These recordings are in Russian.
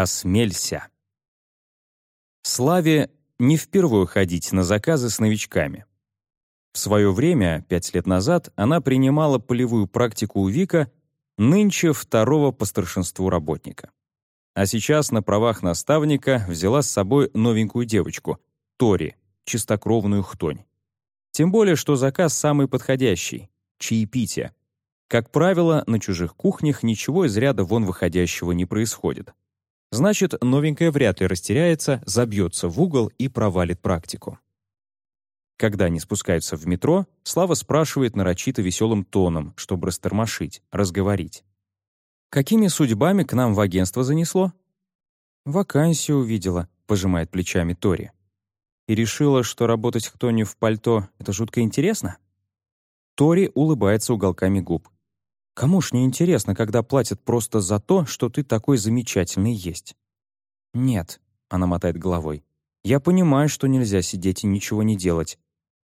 Осмелься. Славе не впервые ходить на заказы с новичками. В свое время, пять лет назад, она принимала полевую практику у Вика, нынче второго по старшинству работника. А сейчас на правах наставника взяла с собой новенькую девочку, Тори, чистокровную хтонь. Тем более, что заказ самый подходящий — чаепитие. Как правило, на чужих кухнях ничего из ряда вон выходящего не происходит. Значит, новенькая вряд ли растеряется, забьется в угол и провалит практику. Когда они спускаются в метро, Слава спрашивает нарочито веселым тоном, чтобы растормошить, разговорить. «Какими судьбами к нам в агентство занесло?» «Вакансию увидела», — пожимает плечами Тори. «И решила, что работать кто-нибудь в пальто — это жутко интересно?» Тори улыбается уголками губ. Кому ж не интересно, когда платят просто за то, что ты такой замечательный есть? Нет, она мотает головой. Я понимаю, что нельзя сидеть и ничего не делать.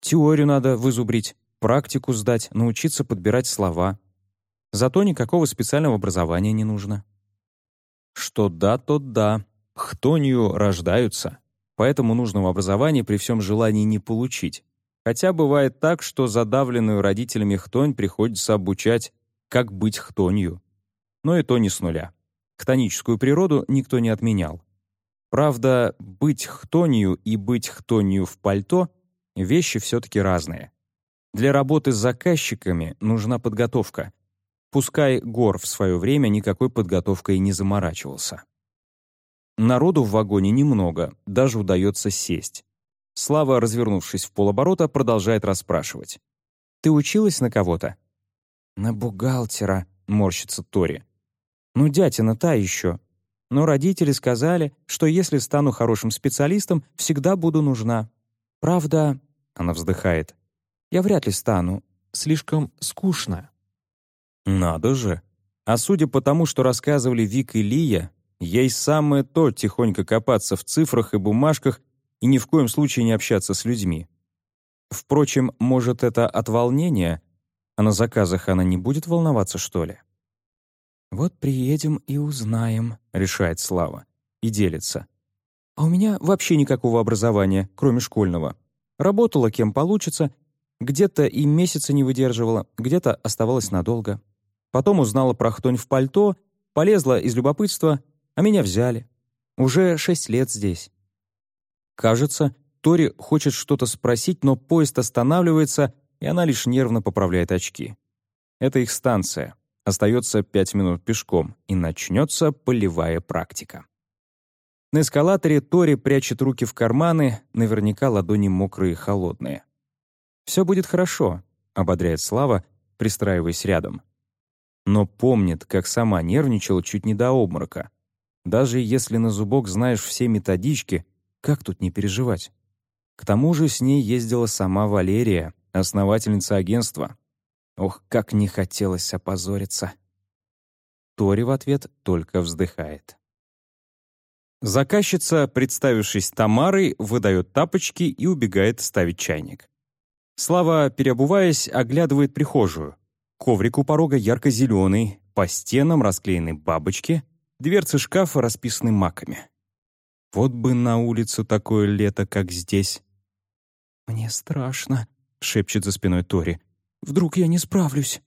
Теорию надо вызубрить, практику сдать, научиться подбирать слова. Зато никакого специального образования не нужно. Что да, то да. Хтонью рождаются. Поэтому нужного образования при всем желании не получить. Хотя бывает так, что задавленную родителями хтонь приходится обучать как быть хтонью. Но и то не с нуля. Хтоническую природу никто не отменял. Правда, быть хтонью и быть хтонью в пальто — вещи все-таки разные. Для работы с заказчиками нужна подготовка. Пускай Гор в свое время никакой подготовкой не заморачивался. Народу в вагоне немного, даже удается сесть. Слава, развернувшись в полоборота, продолжает расспрашивать. «Ты училась на кого-то?» «На бухгалтера», — морщится Тори. «Ну, дятина та еще. Но родители сказали, что если стану хорошим специалистом, всегда буду нужна. Правда, — она вздыхает, — я вряд ли стану. Слишком скучно». «Надо же. А судя по тому, что рассказывали Вик и Лия, ей самое то тихонько копаться в цифрах и бумажках и ни в коем случае не общаться с людьми. Впрочем, может, это от волнения, а на заказах она не будет волноваться, что ли? «Вот приедем и узнаем», — решает Слава. И делится. «А у меня вообще никакого образования, кроме школьного. Работала кем получится, где-то и месяца не выдерживала, где-то оставалась надолго. Потом узнала про хтонь в пальто, полезла из любопытства, а меня взяли. Уже шесть лет здесь». Кажется, Тори хочет что-то спросить, но поезд останавливается, и она лишь нервно поправляет очки. Это их станция. Остается пять минут пешком, и начнется полевая практика. На эскалаторе Тори прячет руки в карманы, наверняка ладони мокрые и холодные. «Все будет хорошо», — ободряет Слава, пристраиваясь рядом. Но помнит, как сама нервничала чуть не до обморока. Даже если на зубок знаешь все методички, как тут не переживать? К тому же с ней ездила сама Валерия, основательница агентства. Ох, как не хотелось опозориться. Тори в ответ только вздыхает. Заказчица, представившись Тамарой, выдает тапочки и убегает ставить чайник. Слава, переобуваясь, оглядывает прихожую. Коврик у порога ярко-зеленый, по стенам расклеены бабочки, дверцы шкафа расписаны маками. Вот бы на улицу такое лето, как здесь. «Мне страшно», — шепчет за спиной Тори. «Вдруг я не справлюсь?»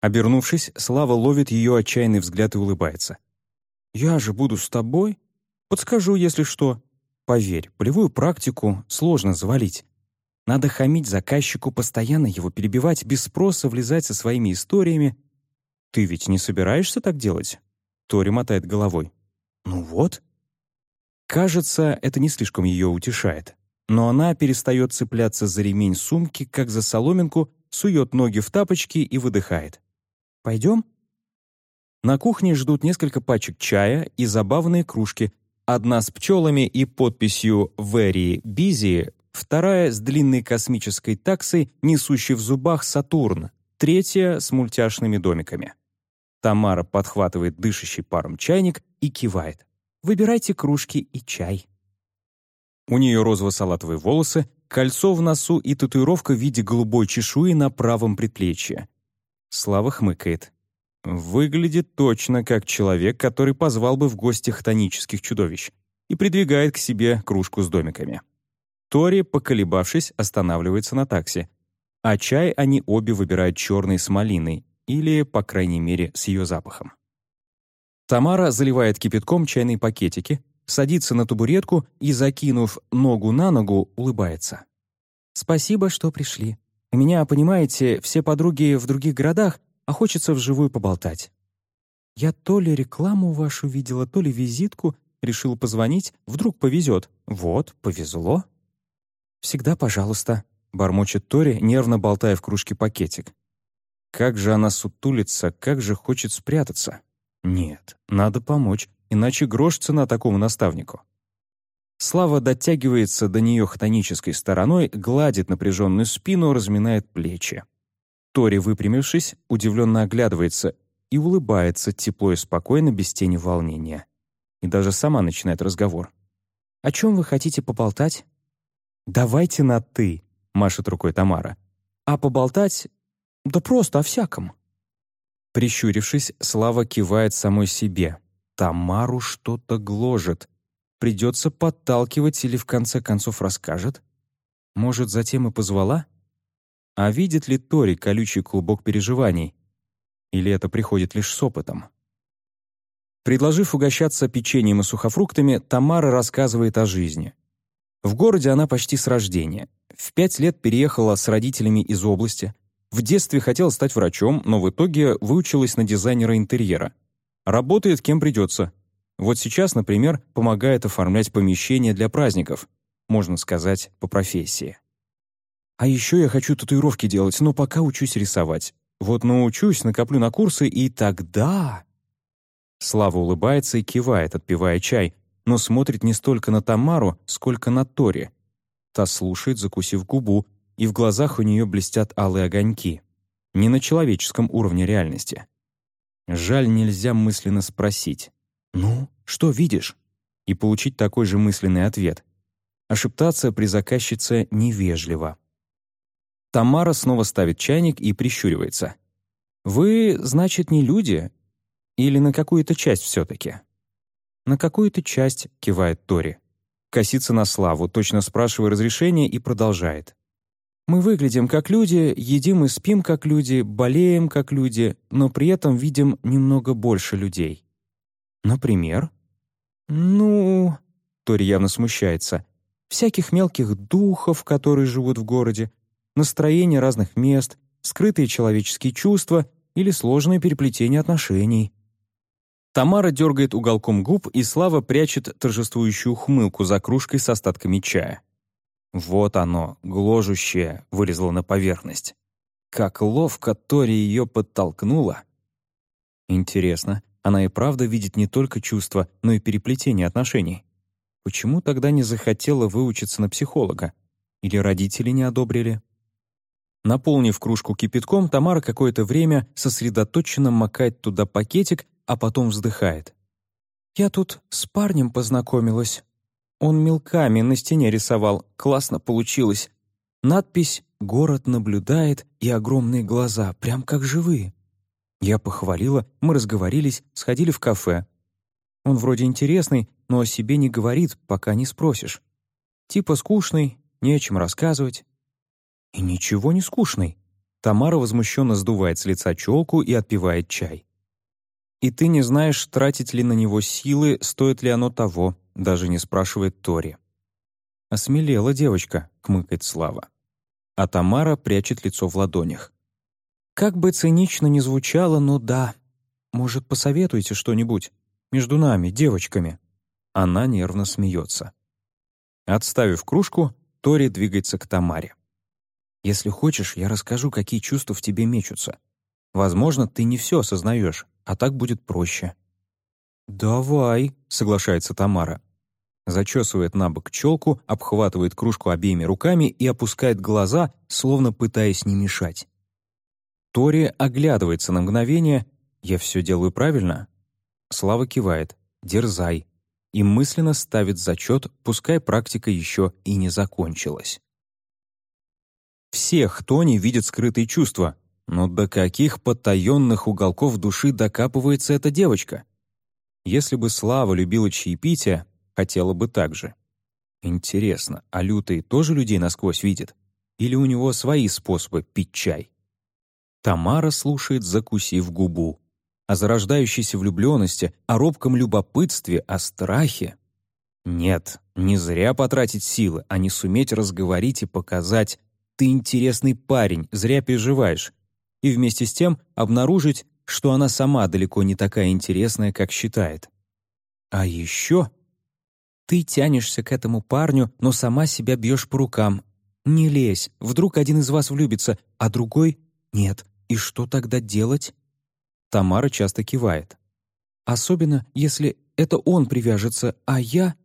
Обернувшись, Слава ловит ее отчаянный взгляд и улыбается. «Я же буду с тобой. Подскажу, если что. Поверь, полевую практику сложно завалить. Надо хамить заказчику, постоянно его перебивать, без спроса влезать со своими историями. Ты ведь не собираешься так делать?» Тори мотает головой. «Ну вот». Кажется, это не слишком ее утешает но она перестает цепляться за ремень сумки, как за соломинку, сует ноги в тапочки и выдыхает. «Пойдем?» На кухне ждут несколько пачек чая и забавные кружки. Одна с пчелами и подписью «Very Busy», вторая с длинной космической таксой, несущей в зубах Сатурн, третья с мультяшными домиками. Тамара подхватывает дышащий паром чайник и кивает. «Выбирайте кружки и чай». У нее розово-салатовые волосы, кольцо в носу и татуировка в виде голубой чешуи на правом предплечье. Слава хмыкает. Выглядит точно как человек, который позвал бы в гости хтонических чудовищ и придвигает к себе кружку с домиками. Тори, поколебавшись, останавливается на такси, а чай они обе выбирают черный с малиной или, по крайней мере, с ее запахом. Тамара заливает кипятком чайные пакетики, садится на табуретку и, закинув ногу на ногу, улыбается. «Спасибо, что пришли. У меня, понимаете, все подруги в других городах, а хочется вживую поболтать. Я то ли рекламу вашу видела, то ли визитку, решил позвонить, вдруг повезет. Вот, повезло. Всегда пожалуйста, бормочет Тори, нервно болтая в кружке пакетик. Как же она сутулится, как же хочет спрятаться. Нет, надо помочь, иначе грош цена такому наставнику. Слава дотягивается до нее хтонической стороной, гладит напряженную спину, разминает плечи. Тори, выпрямившись, удивленно оглядывается и улыбается тепло и спокойно, без тени волнения. И даже сама начинает разговор. «О чем вы хотите поболтать?» «Давайте на «ты», — машет рукой Тамара. «А поболтать? Да просто о всяком». Прищурившись, Слава кивает самой себе. Тамару что-то гложет. Придется подталкивать или в конце концов расскажет? Может, затем и позвала? А видит ли Тори колючий клубок переживаний? Или это приходит лишь с опытом? Предложив угощаться печеньем и сухофруктами, Тамара рассказывает о жизни. В городе она почти с рождения. В пять лет переехала с родителями из области. В детстве хотела стать врачом, но в итоге выучилась на дизайнера интерьера. Работает кем придется. Вот сейчас, например, помогает оформлять помещения для праздников. Можно сказать, по профессии. А еще я хочу татуировки делать, но пока учусь рисовать. Вот научусь, накоплю на курсы, и тогда...» Слава улыбается и кивает, отпивая чай, но смотрит не столько на Тамару, сколько на Тори. Та слушает, закусив губу, и в глазах у нее блестят алые огоньки. Не на человеческом уровне реальности. Жаль, нельзя мысленно спросить. «Ну, что видишь?» и получить такой же мысленный ответ. Ошептаться при заказчице невежливо. Тамара снова ставит чайник и прищуривается. «Вы, значит, не люди? Или на какую-то часть все-таки?» «На какую-то часть», — кивает Тори. Косится на Славу, точно спрашивая разрешения, и продолжает. «Мы выглядим как люди, едим и спим как люди, болеем как люди, но при этом видим немного больше людей». «Например?» «Ну...» — Тори явно смущается. «Всяких мелких духов, которые живут в городе, настроение разных мест, скрытые человеческие чувства или сложное переплетение отношений. Тамара дергает уголком губ, и Слава прячет торжествующую ухмылку за кружкой с остатками чая. Вот оно, гложущее, вылезло на поверхность. Как ловко Тори ее подтолкнула. Интересно, она и правда видит не только чувства, но и переплетение отношений. Почему тогда не захотела выучиться на психолога? Или родители не одобрили? Наполнив кружку кипятком, Тамара какое-то время сосредоточенно макает туда пакетик, а потом вздыхает. «Я тут с парнем познакомилась. Он мелками на стене рисовал, классно получилось. Надпись «Город наблюдает» и огромные глаза, прям как живые. Я похвалила, мы разговорились, сходили в кафе. Он вроде интересный, но о себе не говорит, пока не спросишь. Типа скучный, не о чем рассказывать. И ничего не скучный. Тамара возмущенно сдувает с лица челку и отпивает чай. И ты не знаешь, тратить ли на него силы, стоит ли оно того, даже не спрашивает Тори. «Осмелела девочка», — кмыкает Слава. А Тамара прячет лицо в ладонях. «Как бы цинично ни звучало, но да. Может, посоветуете что-нибудь? Между нами, девочками?» Она нервно смеется. Отставив кружку, Тори двигается к Тамаре. Если хочешь, я расскажу, какие чувства в тебе мечутся. Возможно, ты не все осознаешь, а так будет проще». «Давай», — соглашается Тамара. Зачесывает на бок челку, обхватывает кружку обеими руками и опускает глаза, словно пытаясь не мешать. Тори оглядывается на мгновение. «Я все делаю правильно?» Слава кивает. «Дерзай». И мысленно ставит зачет, пускай практика еще и не закончилась. Все, кто не видит скрытые чувства. Но до каких потаенных уголков души докапывается эта девочка? Если бы Слава любила чаепитие, хотела бы так же. Интересно, а Лютый тоже людей насквозь видит? Или у него свои способы пить чай? Тамара слушает, закусив губу. О зарождающейся влюбленности, о робком любопытстве, о страхе. Нет, не зря потратить силы, а не суметь разговорить и показать «ты интересный парень, зря переживаешь», и вместе с тем обнаружить, что она сама далеко не такая интересная, как считает. А еще ты тянешься к этому парню, но сама себя бьешь по рукам. Не лезь, вдруг один из вас влюбится, а другой — нет. И что тогда делать? Тамара часто кивает. Особенно, если это он привяжется, а я...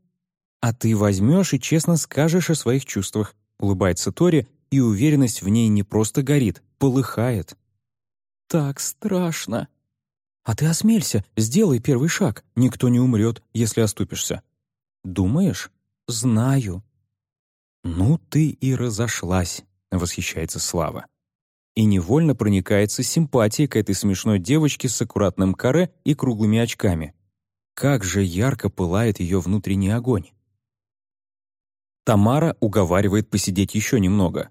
А ты возьмешь и честно скажешь о своих чувствах, улыбается Тори, и уверенность в ней не просто горит, полыхает. Так страшно. А ты осмелься, сделай первый шаг, никто не умрет, если оступишься. Думаешь? Знаю. Ну ты и разошлась, восхищается Слава. И невольно проникается симпатией к этой смешной девочке с аккуратным каре и круглыми очками. Как же ярко пылает ее внутренний огонь. Тамара уговаривает посидеть еще немного.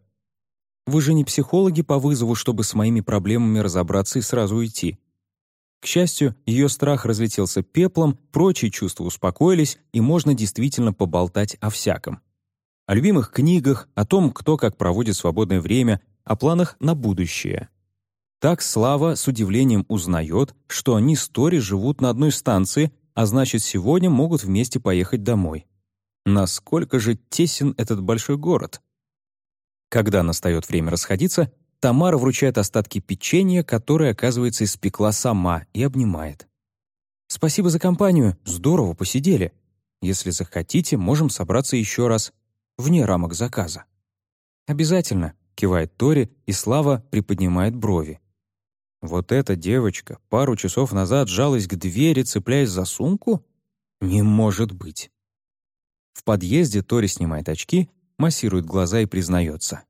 «Вы же не психологи по вызову, чтобы с моими проблемами разобраться и сразу уйти. К счастью, ее страх разлетелся пеплом, прочие чувства успокоились, и можно действительно поболтать о всяком. О любимых книгах, о том, кто как проводит свободное время, о планах на будущее. Так Слава с удивлением узнает, что они с Тори живут на одной станции, а значит, сегодня могут вместе поехать домой. Насколько же тесен этот большой город? Когда настает время расходиться, Тамара вручает остатки печенья, которое, оказывается, испекла сама, и обнимает. «Спасибо за компанию, здорово посидели. Если захотите, можем собраться еще раз, вне рамок заказа». «Обязательно», — кивает Тори, и Слава приподнимает брови. «Вот эта девочка пару часов назад жалась к двери, цепляясь за сумку? Не может быть!» В подъезде Тори снимает очки, массирует глаза и признается.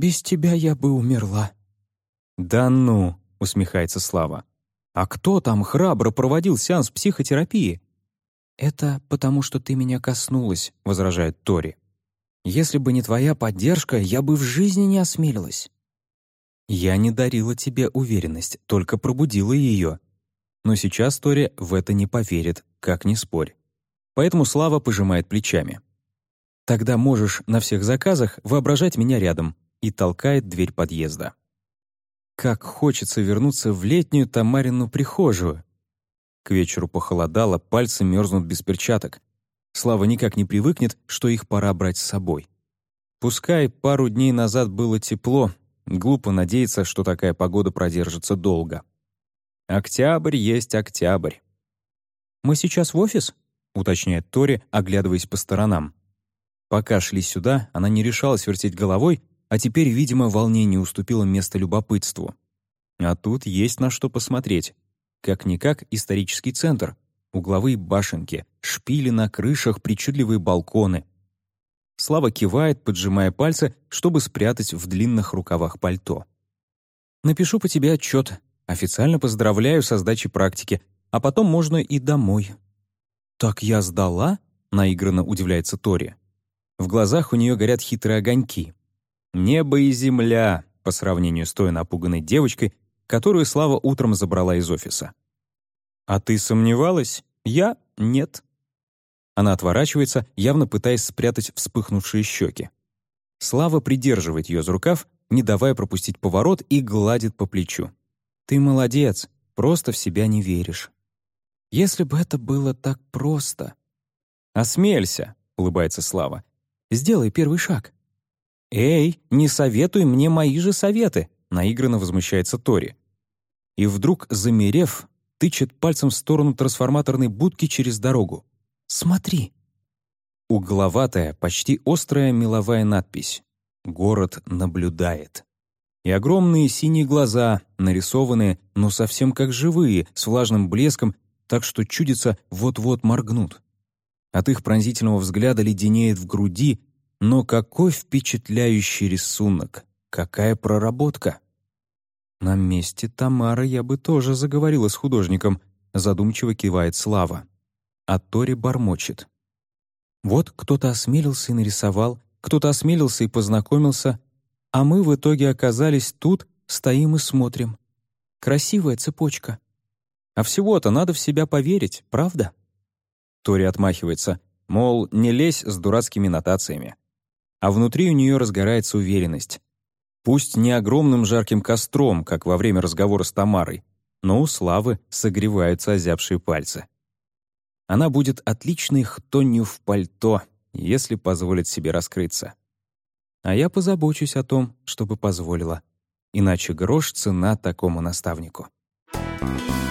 Без тебя я бы умерла». «Да ну!» — усмехается Слава. «А кто там храбро проводил сеанс психотерапии?» «Это потому, что ты меня коснулась», — возражает Тори. «Если бы не твоя поддержка, я бы в жизни не осмелилась». «Я не дарила тебе уверенность, только пробудила ее». Но сейчас Тори в это не поверит, как ни спорь. Поэтому Слава пожимает плечами. «Тогда можешь на всех заказах воображать меня рядом и толкает дверь подъезда. Как хочется вернуться в летнюю Тамарину прихожую. К вечеру похолодало, пальцы мерзнут без перчаток. Слава никак не привыкнет, что их пора брать с собой. Пускай пару дней назад было тепло, глупо надеяться, что такая погода продержится долго. Октябрь есть октябрь. «Мы сейчас в офис?» — уточняет Тори, оглядываясь по сторонам. Пока шли сюда, она не решалась вертеть головой, а теперь, видимо, волнение уступило место любопытству. А тут есть на что посмотреть. Как-никак исторический центр, угловые башенки, шпили на крышах, причудливые балконы. Слава кивает, поджимая пальцы, чтобы спрятать в длинных рукавах пальто. «Напишу по тебе отчет. Официально поздравляю со сдачей практики, а потом можно и домой». «Так я сдала?» — наигранно удивляется Тори. В глазах у нее горят хитрые огоньки. Небо и земля по сравнению с той напуганной девочкой, которую Слава утром забрала из офиса. «А ты сомневалась? Я — нет». Она отворачивается, явно пытаясь спрятать вспыхнувшие щеки. Слава придерживает ее за рукав, не давая пропустить поворот, и гладит по плечу. «Ты молодец, просто в себя не веришь». «Если бы это было так просто...» «Осмелься», — улыбается Слава. «Сделай первый шаг. «Эй, не советуй мне мои же советы!» — наигранно возмущается Тори. И вдруг, замерев, тычет пальцем в сторону трансформаторной будки через дорогу. «Смотри!» Угловатая, почти острая меловая надпись. «Город наблюдает». И огромные синие глаза, нарисованные, но совсем как живые, с влажным блеском, так что чудится вот-вот моргнут. От их пронзительного взгляда леденеет в груди, но какой впечатляющий рисунок! Какая проработка! На месте Тамары я бы тоже заговорила с художником, задумчиво кивает Слава. А Тори бормочет. Вот кто-то осмелился и нарисовал, кто-то осмелился и познакомился, а мы в итоге оказались тут, стоим и смотрим. Красивая цепочка. А всего-то надо в себя поверить, правда? Тори отмахивается, мол, не лезь с дурацкими нотациями. А внутри у нее разгорается уверенность. Пусть не огромным жарким костром, как во время разговора с Тамарой, но у Славы согреваются озябшие пальцы. Она будет отличной хтонью в пальто, если позволит себе раскрыться. А я позабочусь о том, чтобы позволила. Иначе грош цена такому наставнику. Thank you.